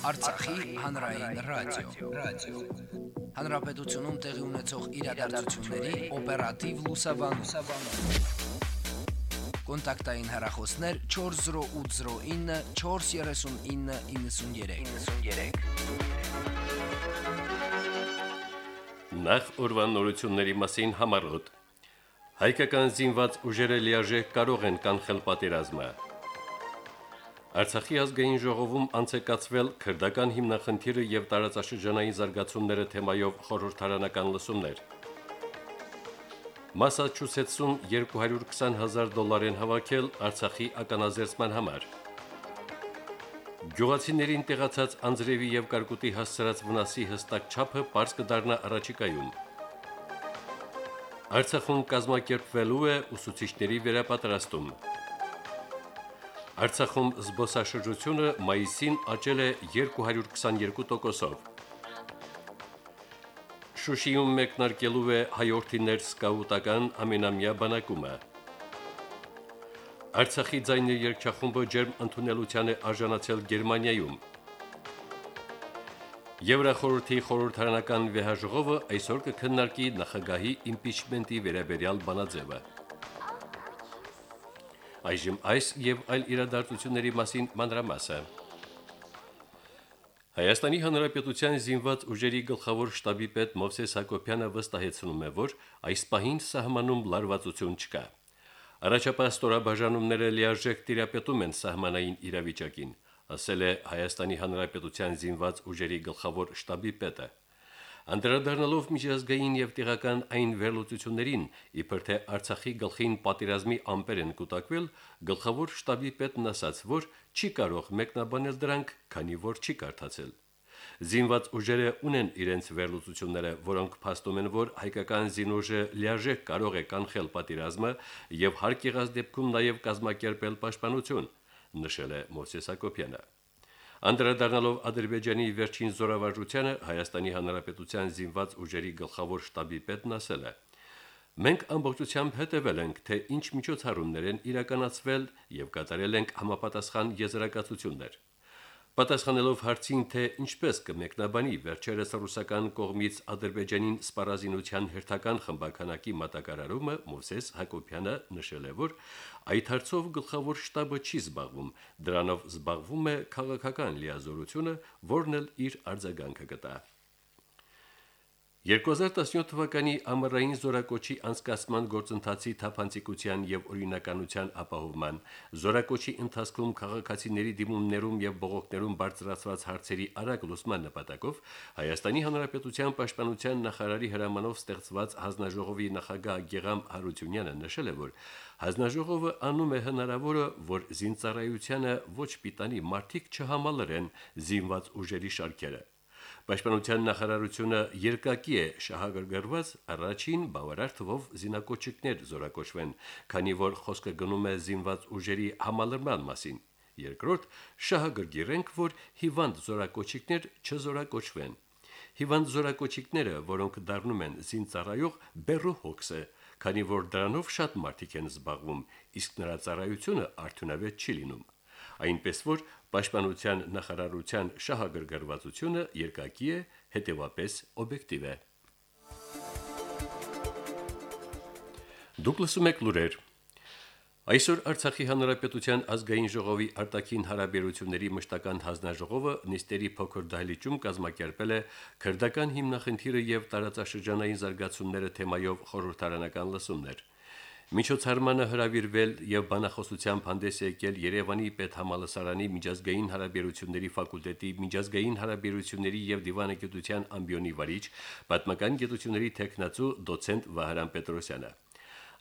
Արցախի հանրային ռադիո, ռադիո։ Հանրապետությունում տեղի ունեցող իրադարձությունների օպերատիվ լուսաբանում։ Կոնտակտային հեռախոսներ 40809 43993։ 93։ Նախ օրվան նորությունների մասին համարոտ։ Հայկական զինված ուժերը լիարժեք կարող են կանխել պատերազմը։ Արցախի ազգային ժողովում անցեկացվել քրդական հիմնախնդիրը եւ տարածաշրջանային զարգացումները թեմայով խորհրդարանական լսումներ։ Մասաչուսեթսում 220 հազար դոլար են հավաքել Արցախի ականազերծման համար։ Գյուղացիներին տեղացած անձրևի եւ կարկուտի հասցրած վնասի հստակ չափը པարզ կդառնա առաջիկայում։ Արցախում կազմակերպվելու է ուսուցիչների վերապատրաստում։ Արցախում զբոսաշրջությունը մայիսին աճել է 222%-ով։ Շուշիում մեկնարկելու է հայորդիներ սկաուտական ամենամյա բանակումը։ Արցախի ձայնի երգչախումբը ջերմ ընդունելության է արժանացել Գերմանիայում։ Եվրախորհրդի խորհրդարանական վեհաժողովը այսօր կքննարկի նախագահի իմպիչմենտի վերաբերյալ բանաձևը։ Այժմ այս եւ այլ իրադարձությունների մասին մանրամասը։ Հայաստանի Հանրապետության զինված ուժերի գլխավոր շտաբի պետ Մովսես Հակոբյանը վստահեցնում է, որ այս պահին սահմանում լարվածություն չկա։ Առաջապահ լիարժեք տիրապետում են սահմանային իրավիճակին, ասել է Հայաստանի Հանրապետության զինված ուժերի գլխավոր շտաբի պետը։ Անդրադառնալով միջազգային եւ տեղական այն վերլուծություններին, իբր թե Արցախի գլխին պատերազմի ամպեր են կուտակվել, գլխավոր շտաբի պետն ասաց, որ չի կարող մեկնաբանել դրանք, քանի որ չի կարդացել։ Զինված ուժերը ունեն իրենց վերլուծությունները, որոնք փաստում են, որ հայկական զինուժը լիարժեք կարող է կանխել պատերազմը եւ հարկ եղած դեպքում նաեւ կազմակերպել պաշտպանություն, նշել է Մովսես Հակոբյանը։ Անդրադառնալով Ադրբեջանի վերջին զորավարժությանը Հայաստանի Հանրապետության զինված ուժերի գլխավոր շտաբի պետն ասել է. Մենք ամբողջությամբ հետևել ենք, թե ինչ միջոցառումներ են իրականացվել եւ կատարել ենք համապատասխան եզրակացություններ։ Պատասխանելով հարցին, թե ինչպես կմեկնաբանի վերջերս ռուսական կողմից Ադրբեջանին սպառազինության հերթական խմբականակի մատակարարումը, Մովսես Հակոբյանը նշել է, որ այդ հարցով գլխավոր շտաբը չի զբաղվում, դրանով զբաղվում է քաղաքական լիազորությունը, որն էլ իր արձագանքը կտա։ 2017 թվականի ամառային զորակոչի անցկացման գործընթացի թափանցիկության եւ օրինականության ապահովման, զորակոչի ընթացքում քաղաքացիների դիմումներում եւ բողոքներում բարձրացված հարցերի արագ լուսման նպատակով Հայաստանի Հանրապետության պաշտպանության նախարարի հրամանով ստեղծված հանձնաժողովի նախագահ Գեգամ Հարությունյանը նշել է, որ հանձնաժողովը անում է հնարավորը, որ զինծառայությանը ոչ պիտանի մարտիկ չհամալրեն զինված ուժերի շարքերը։ Պաշտպանության նախարարությունը երկակի է շահագրգռված առաջին բավարար թվով զինակոչիկներ զորակոչվեն, քանի որ խոսքը գնում է զինված ուժերի համալրման մասին։ Երկրորդ շահագրգիռենք, որ հիվանդ զորակոչիկներ չզորակոչվեն։ Հիվանդ զորակոչիկները, որոնք դառնում են զինծառայող, բերու հոգս է, քանի որ դրանով շատ մարդիկ են զբաղվում, իսկ նրա ծառայությունը արդյունավետ չի լինում այնպես որ Պաշտպանության նախարարության շահագրգռվածությունը երկակի է, հետևապես օբյեկտիվ է։ Դուք լսում եք լուրեր։ Այսօր Արցախի Հանրապետության ազգային ժողովի արտաքին հարաբերությունների մշտական հանձնաժողովը նիստերի փոքր դահլիճում կազմակերպել է քրդական հիմնախնդիրը եւ տարածաշրջանային զարգացումները թեմայով խորհրդարանական լսումներ։ Միջոցառմանը հրավիրվել եւ բանախոսությամբ հանդես եկել Երևանի պետհամալսարանի միջազգային հարաբերությունների ֆակուլտետի միջազգային հարաբերությունների եւ դիվանագիտության ամբիոնի վարիչ, պատմական գիտությունների տեխնացու դոցենտ Վահրամ Պետրոսյանը։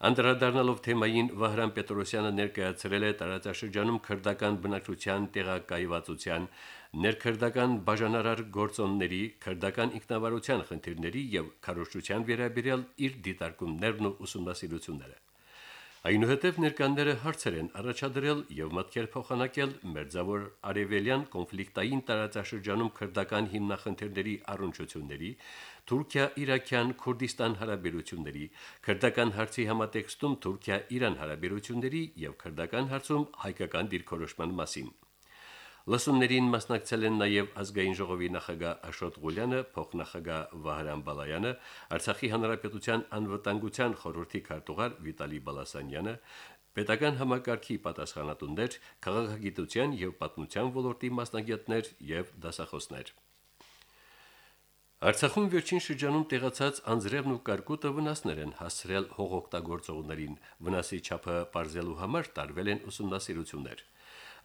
Անդրադառնալով թեմային Վահրամ Պետրոսյանը ներկայացրել է տարածաշրջանում քրդական բնակչության տեղակայվածության, ներքրդական բաժանարար գործոնների, քրդական ինքնավարության խնդիրների եւ քարոշչության վերաբերյալ իր դիտարկումներն ու ուսումնասիրությունները։ Այնուհետև ներկաները հարցեր են առաջադրել եւ մտքեր փոխանակել մերձավոր արևելյան կոնֆլիկտային տարածաշրջանում քրդական հիմնախնդիրների առնչությունների, Թուրքիա-Իրաքյան Քուրդիստան հարաբերությունների, քրդական հարցի համատեքստում Թուրքիա-Իրան հարաբերությունների եւ քրդական հարցում հայկական դիրքորոշման մասին։ Լսումներին մասնակցել են նաև ազգային ժողովի նախագահ Աշոտ Ղուլյանը, փոխնախագահ Վահրամ Բալայանը, Արցախի հանրապետության անվտանգության խորհրդի քարտուղար Վիտալի Բալասանյանը, պետական համակարգի պատասխանատուներ, քաղաքագիտության եւ պատմության ոլորտի մասնագետներ եւ դասախոսներ։ Արցախում վերջին շրջանում տեղացած անձրևն ու կարկուտը վնասներ են հասցրել հողօգտագործողներին։ Վնասի չափը բարձելու համար տարվել են ուսումնասիրություններ։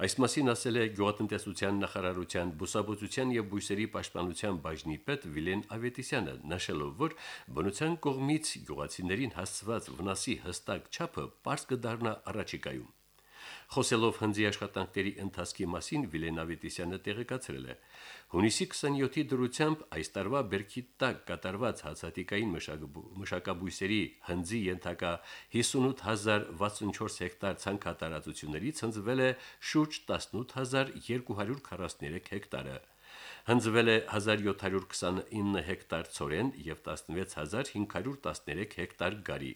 Այս մասին ասել է Գյուղատնտեսության նախարարության բուսաբուծության եւ բույսերի պաշտպանության բաժնի պետ Վիլեն Ավետիսյանը, նշելով, որ բնության կողմից գյուղացիներին հասցված վնասի հստակ չափը པարզ կդառնա առաջիկայում։ Խոսելով հնձի աշխատանքների ընթացքի մասին Վիլեն Ավետիսյանը տեղեկացրել է. Հունիսի 27-ի դրությամբ այս տարվա բերքի տակ կատարված հացատիկային մշակաբույսերի հնձի ենթակա 58064 հեկտար ցանքատարածություններից հնձվել է շուրջ 18243 հեկտարը։ Հնձվել է 1729 հեկտար ծորեն եւ 16513 հեկտար գարի։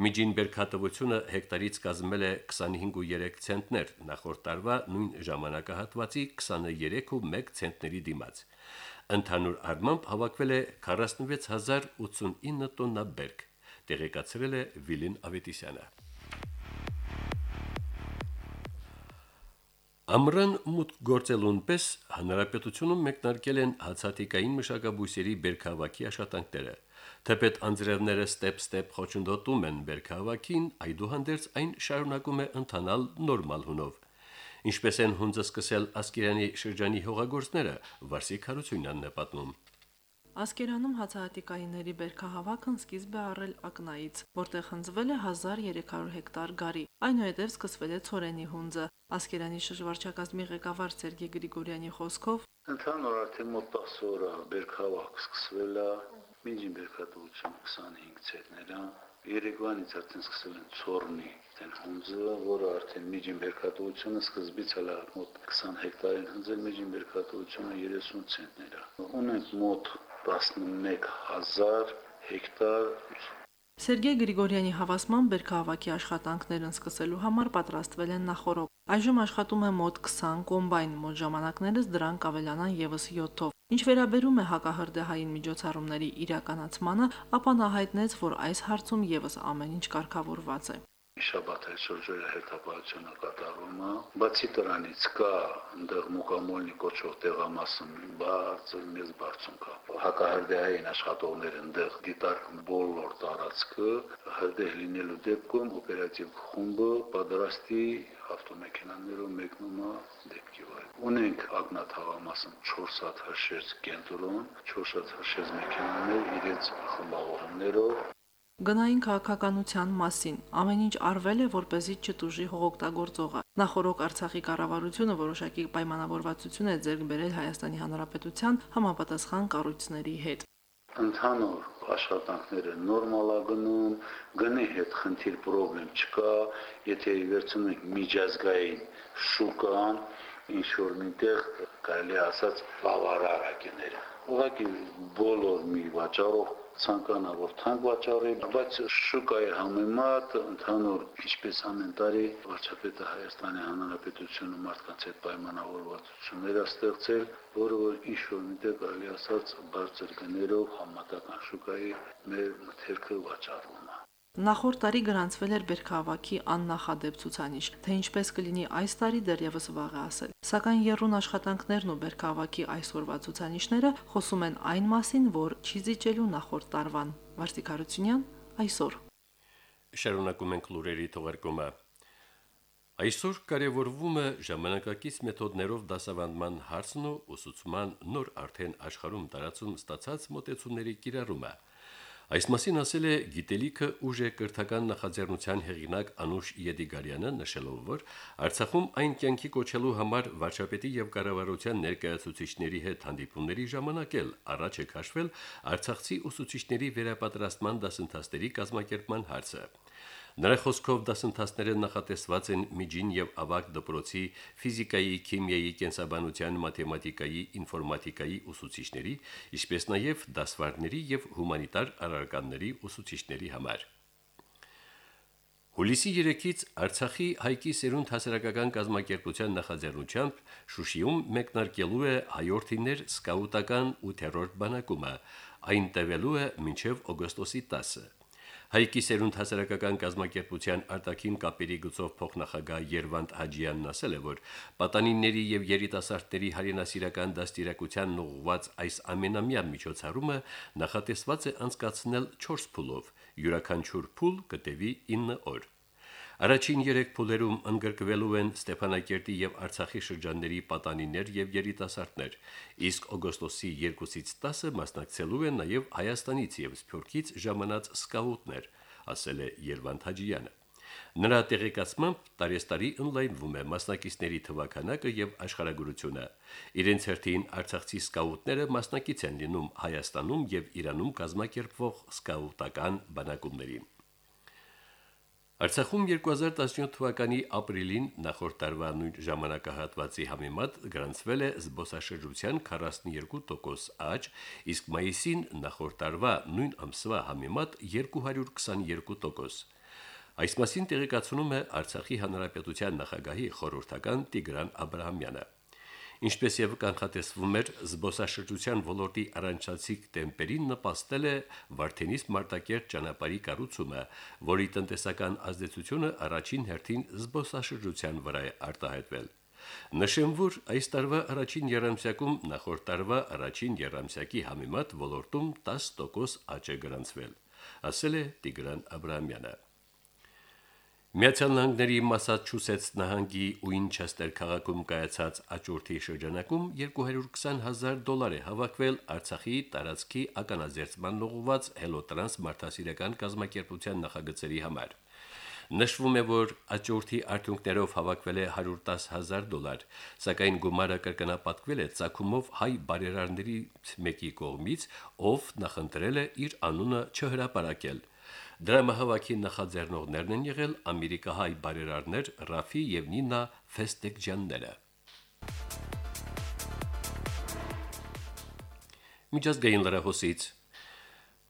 Միջին բերքատվությունը հեկտարից կազմել է 25.3 ցենտներ, նախորդ տարվա նույն ժամանակահատվածի 23.1 ցենտների դիմաց։ Ընդհանուր առմամբ հավաքվել է 46089 տոննա բերք, տեղեկացրել է Վիլին Ավետիսյանը։ Ամրան մուտք գործելուն պես հանրապետությունում մեկնարկել են հացատիկային մշակաբույսերի բերքահավաքի աշխատանքները։ Թեպետ անձրևները ստեպ-ստեպ խոչընդոտում են բերքահավաքին, այդուհանդերձ այն շարունակում է ընթանալ նորմալ հունով։ Ինչպես են հունձը սկսել Ասկերանի շրջանի հողագործները, Վարսիկ Հարությունյանն է պատմում։ Ասկերանում հացահատիկայինների բերքահավաքն սկիզբ է առել ակնայից, որտեղ հնձվել է 1300 հեկտար գարի։ Այնուհետև սկսվել է ծորենի հունձը։ Ասկերանի շրջվարչակազմի ղեկավար Սերգեյ Գրիգորյանի խոսքով Ընդհանուր արդեն մոտ 10 օր է բերքահավաք սկսվել է, միջին բերքատվություն 25 ցենտներ է, Երևանից արդեն սկսել են ծորնի այն հունձը, որը արդեն միջին բերքատվությունը սկզբից հələ մոտ 20 հեկտարին հնձել միջին բերքատվությունը 30 ցենտներ է։ Ունենք մոտ 11000 հեկտար Սերգեյ Գրիգորյանի հավասման բերքահավաքի աշխատանքներն սկսելու համար պատրաստվել են նախորոք։ Այժմ աշխատում է մոտ 20 կոմբայն, մոտ ժամանակներս դրանք ավելանան եւս 7-ով։ Ինչ վերաբերում է հակահրդեհային միջոցառումների իրականացմանը, ապա նա հայտնեց, որ այս հարցում եւս ամեն ինչ կարգավորված է շաբաթ շրջերը հետապահությունը կատարվում է բացի դրանից կա այնտեղ մուկամոլնի կոչվող տեղամասում բարձր մեծ բարձուն կա հակահրդեհային աշխատողներ այնտեղ դիտարկում բոլոր տարածքը հրդեհ լինելու դեպքում օպերատիվ խումբը պատրաստի ավտոմեքենաներով մեկնում է դեպքի վայր ունենք ակնատ հավամասում 4 հատ հրշեջ կենտրոն 4 հատ հրշեջ մեքենաներ իրենց խմբավորումներով Գնային քաղաքականության մասին ամեն ինչ արվել է, որ เป զի չտուժի հողօգտագործողը։ Նախորոք Արցախի կառավարությունը որոշակի պայմանավորվածություն է ձեռք բերել Հայաստանի Հանրապետության համապատասխան կառույցների հետ։ Ընդհանուր աշխատանքները նորմալ է գնում, գնի հետ խնդիր խնդրեմ չկա, եթե վերցնում ենք միջազգային շուկան, ինչ որ միտեղ կարելի ասած բավարար ակիները։ Ուղղակի բոլոր մի վաճառող ցանկանա որ թանկ վաճառի, բայց շուկայի համեմատ ընդհանուր ինչպես ամեն տարի վարչապետը Հայաստանի Հանրապետությունը մարդկանց հետ պայմանավորվածություններ է ստեղծել, որը որ ինչ որ միտեղ կարելի ասած բարձր գներով համատական շուկայի մեր մթերքը վաճառվում է։ Նախորդ տարի գրանցվել էր Բերքահավաքի աննախադեպ ցուցանիշ, թե ինչպես կլինի այս տարի դեռևս վաղ է ասել։ Սակայն երրուն աշխատանքներն ու Բերքահավաքի այսօրվա ցուցանիշները խոսում են այն մասին, որ չի զիջելու նախորդ տարվան։ Վարսիկ Հարությունյան այսօր։ Շարունակում ենք լուրերի թողարկումը։ Այսօր կարևորվում է ժամանակակից մեթոդներով դասավանդման հարցն ու ուսուցման նոր արդեն աշխարհում տարածում ստացած մոտեցումների կիրառումը։ Այս մասին ասել է գիտելիքը ուժ է կրթական նախաձեռնության հեղինակ Անուշ Եդիգարյանը, նշելով, որ Արցախում այն կյանքի կոչելու համար վարչապետի եւ կառավարության ներկայացուցիչների հետ հանդիպումների ժամանակ էլ առաջ է քաշվել Արցախցի ուսուցիչների վերապատրաստման դասընթացների կազմակերպման հարցը։ Նրա խոսքով դասընթացները նախատեսված են միջին եւ ավագ դպրոցի ֆիզիկայի, քիմիայի, կենսաբանության, մաթեմատիկայի, ինֆորմատիկայի ուսուցիչների, ինչպես նաեւ դասվարների եւ հումանիտար առարկաների ուսուցիչների համար։ Հուլիսի 3-ից Արցախի հայկի սերունդ հասարակական կազմակերպության նախաձեռնությամբ Շուշիում մեկնարկելու է հայորդիներ սկաուտական ու թերորդ բանակումը, այն տևելու է մինչև օգոստոսի 10-ը։ Հայկի սերունդ հասարակական կազմակերպության արտաքին կապերի գծով փոխնախագահ Երվանդ Հաջյանն ասել է, որ պատանիների եւ երիտասարդների հայրենասիրական դաստիարակության ուղղված այս ամենամյա միջոցառումը նախատեսված է անցկացնել 4 փուլով։ Յուրաքանչյուր փուլ կտևի 9 օր։ Առաջին 3 փուլերում ընդգրկվելու են Ստեփանակերտի եւ Արցախի շրջանների պատանիներ եւ երիտասարդներ, իսկ օգոստոսի 2-ից 10-ը մասնակցելու են նաեւ Հայաստանից եւ Սփյուռքից ժամանած սկաուտներ, ասել է Երվանդ Հաջյանը։ Նրա տեղեկացմամբ տարեստարի ընդլայնվում է մասնակիցների թվականակը եւ աշխարհագրությունը։ Իրենց հերթին Արցախցի սկաուտները մասնակից են լինում Հայաստանում եւ Իրանում կազմակերպվող սկաուտական բանակումներին։ Արցախում 2017 թվականի ապրիլին նախորդ տարվա նույն ժամանակահատվածի համեմատ գրանցվել է զբոսաշրջության 42% աճ, իսկ մայիսին նախորդ տարվա նույն ամսվա համեմատ 222%։ Այս մասին տեղեկացնում է Արցախի հանրապետության նախագահի խորհրդական Տիգրան Աբ รา համյանը։ Ինչպես եւ կանխատեսվում էր, զբոսաշրջության ոլորտի առանցացիկ տեմպերին նպաստել է Վարդենիս Մարտակերտ ճանապարհի կառուցումը, որի տնտեսական ազդեցությունը առաջին հերթին զբոսաշրջության վրա է արտահայտվել։ Նշեմ, որ այս տարվա առաջին երամսյակում նախորդ տարվա առաջին երամսյակի համեմատ ոլորտում 10% աճ է գրանցվել, ասել է Տիգրան Աբ รา համյանը։ Միացյալ Նահանգների Մասաչուսեթս նահանգի Ուինչեսթեր քաղաքում կայացած աճուրդի շրջանակում 220.000 դոլար է հավաքվել Արցախի տարածքի ականաձերծման ուղղված Hello-Trans մարդասիրական կազմակերպության նախագծերի համար։ Նշվում է, որ աճուրդի արդյունքներով հավաքվել է 110.000 դոլար, սակայն գումարը կրկնապատկվել է ցակումով հայ բարերարների մեկի կողմից, ով նախընտրել է իր անունը չհրապարակել։ Դրամահավաքի նախաձեռնողներն են եղել ամերիկահայ բարերարներ Ռաֆի եւ Նինա Ֆեստեքջյանները։ Միջազգային լրահոսից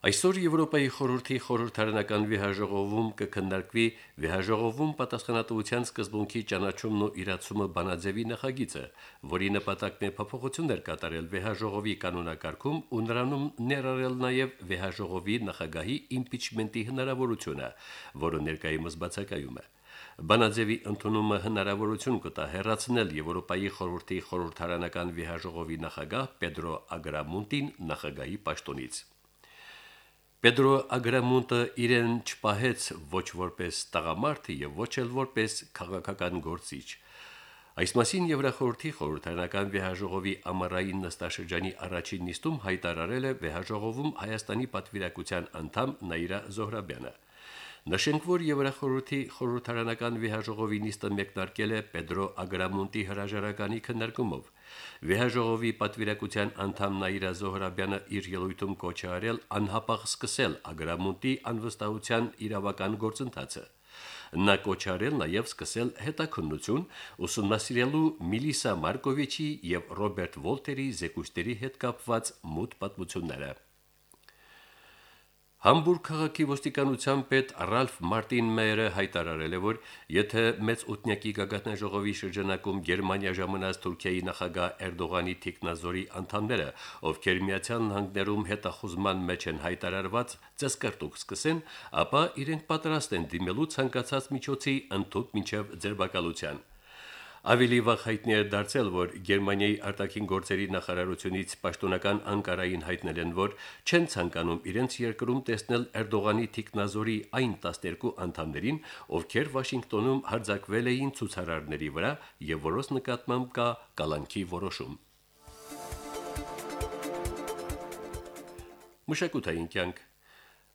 Այսօր Եվրոպայի խորհրդի խորհրդարանական վիհաժողովում կքննարկվի վիհաժողովում պատասխանատվության սկզբունքի ճանաչումն ու իրացումը բանաձևի նախագիծը, որի նպատակն է փոփոխություններ կատարել վիհաժողովի կանոնակարգում ու նրանում ներառել նաև վիհաժողովի նախագահի իմպիչմենտի հնարավորությունը, որը ներկայումս բացակայում է։ Բանաձևի ընդունումը հնարավորություն կտա հերացնել Եվրոպայի խորհրդի խորհրդարանական վիհաժողովի նախագահ Պեդրո Ագրամունտին նախագահի պաշտոնից։ Պեդրո Ագրամունտը իրեն չպահեց ոչ որպես տղամարդ եւ ոչ էլ որպես քաղաքական գործիչ։ Այս մասին Եվրախորհրդի խորհրդարանական վեհաժողովի ամառային նստաշրջանի առաջին նիստում հայտարարել է վեհաժողովում Հայաստանի պատվիրակության անդամ Նաիրա Զոհրաբյանը։ Նշենք, որ Եվրախորհրդի խորհրդարանական վեհաժողովի նիստը մեկնարկել է Պեդրո Ագրամունտի հրաժարականի քննարկումով։ Վեհաժողովի պատվիրակության անդամ Նաիրա Զոհրաբյանը իր ելույթում կոչ է արել անհապաղ սկսել Ագրամունտի անվստահության իրավական գործընթացը։ Նա կոչ արել նաև սկսել հետաքննություն ուսումնասիրելու Միլիսա Մարկովիչի եւ Ռոբերտ Վոլտերի զեկույցների հետ կապված մութ պատմությունները։ Համբուրգ քաղաքի ոստիկանության պետ Ռալֆ Մարտին Մեյերը հայտարարել է, որ եթե մեծ ութնյակի գագաթնաժողովի շրջանակում Գերմանիա ժամանած Թուրքիայի նախագահ Էրդողանի թիկնազորի անդամները, ովքեր Միացյալ Նահանգներում հետախուզման մեջ են հայտարարված, ծեսկարտուկ սկսեն, ապա իրենք պատրաստ են դիմելու ցանկացած միջոցի ընդཐུպ մինչև ձերբակալության։ Ավելի վաղ հայտնի է դարձել, որ Գերմանիայի արտաքին գործերի նախարարությունից պաշտոնական Անկարային հայտնել են, որ չեն ցանկանում իրենց երկրում տեսնել Էրդողանի թիկնազորի այն 12 անդամներին, ովքեր Վաշինգտոնում հարձակվել էին ցուցարարների վրա եւ որոնց նկատմամբ կա կալանքի որոշում։ Մշակութային կյանք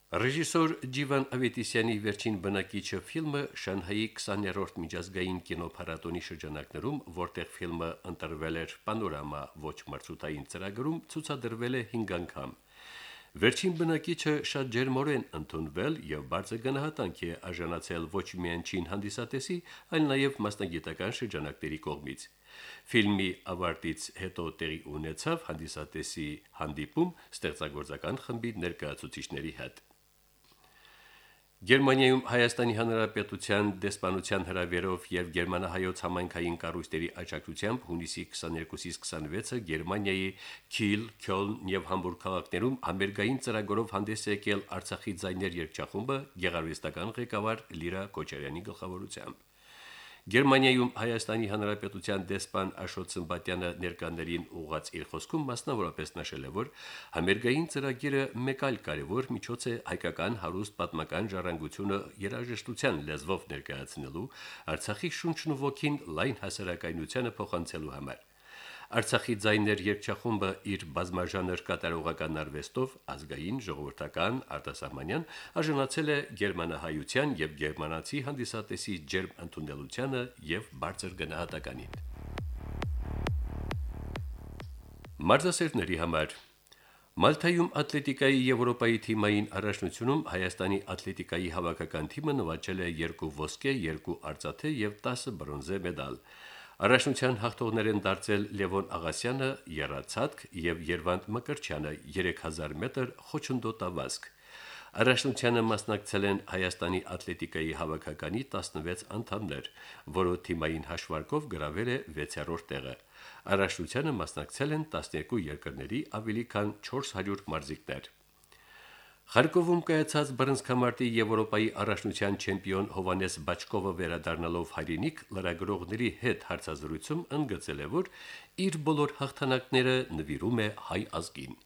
Ռեժիսոր Ջիվան Ավետիսյանի վերջին բնակիչը ֆիլմը Շանհայի 20-րդ միջազգային կինոփառատոնի շրջանակներում, որտեղ ֆիլմը ընտրվել էր Պանորամա ոչ մրցութային ծրագրում, ցուցադրվել է 5 անգամ։ Վերջին բնակիչը շատ ջերմորեն ընդունվել եւ բարձր գնահատանք է արժանացել ոչ միայն չին հանդիսատեսի, այլ նաեւ մասնագիտական շրջանակների կողմից։ Ֆիլմի ավարտից հետո տեղի ունեցավ հանդիսատեսի հանդիպում ստեղծագործական խմբի ներկայացուցիչների հետ։ Գերմանիայում Հայաստանի Հանրապետության դեսպանության հրավերով եւ Գերմանահայոց համայնքային կառույցների աջակցությամբ հունիսի 22-ից 26-ը Գերմանիայի Քիլ, Քյոլն եւ Համբուրգ քաղաքներում ամերիկային ծրագրով հանդես եկել Արցախի ձայներ երգչախումբը ղեկավար Լիրա Կոչարյանի գլխավորությամբ։ Գերմանիայում Հայաստանի Հանրապետության դեսպան Աշոտ Սմբատյանը ներկաներին ուղղած իր խոսքում մասնավորապես նշել է, որ համերգային ծրագիրը մեկ այլ կարևոր միջոց է հայկական հարուստ պատմական ժառանգությունը երաժշտության լեզվով ներկայացնելու, Արցախի շունչն ու ոգին լայն հասարակայնությանը փոխանցելու համար։ Արցախի ձայներ երգչախումբը իր բազմաժանր կատարողական արվեստով ազգային, ժողովրդական, արտասահմանյան արժանացել է գերմանահայության եւ գերմանացի հանդիսատեսի ջերմ ընդունելությանը եւ բարձր գնահատականին։ Մարզասերների համար. Մալթայում ատլետիկայի Եվրոպայի թիմային առաջնությունում Հայաստանի ատլետիկայի հավաքական թիմը նվաճել է 2 ոսկե, 2 արծաթե եւ 10 բրոնզե մեդալ։ Առաջնության հաղթողներ են դարձել Լևոն Աղասյանը, Երացածք եւ Երվանդ Մկրչյանը 3000 մետր խոչընդոտավազք։ Առաջնությանը մասնակցել են Հայաստանի ատլետիկայի հավաքականի 16 անդամներ, որը թիմային հաշվարկով գրավել է 6-րդ տեղը։ Առաջնությանը մասնակցել են 12 երկրների ավելի քան 400 մարզիկներ։ Խարկովում կայացած բռնցքամարտի Եվրոպայի առաջնության չեմպիոն Հովանես Բաչկովը վերադառնալով հայրենիք լրագրողների հետ հարցազրույցում ընդգծել է, որ իր բոլոր հաղթանակները նվիրում է հայ ազգին։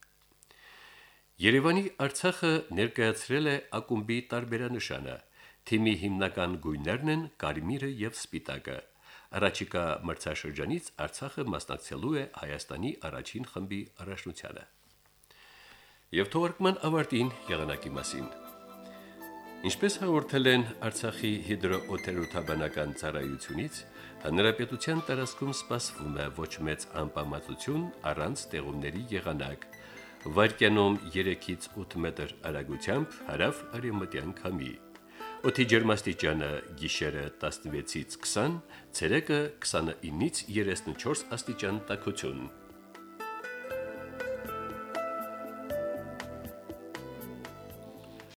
Երևանի Արցախը ներկայացրել է ակումբի տարբերանշանը։ Թիմի հիմնական գույներն են կարմիրը եւ սպիտակը։ Առաջիկա մրցաշրջանից Արցախը մասնակցելու է Հայաստանի առաջին խմբի առաջնությանը եւ թողարկման ավարտին եղանակի մասին։ Ինչպես հաղորդել են Արցախի հիդրոօթերոթաբանական ծառայությունից, հանրապետության տարածքում սպասվում է ոչ մեծ անպամատություն առանց տեղումների եղանակ։ Վարկյանում 3-ից 8 մետր արագությամբ հարավ արևմտյան քամի։ Օդի ջերմաստիճանը գիշերը 16-ից 20, ցերեկը 29-ից 34 աստիճան տաքություն։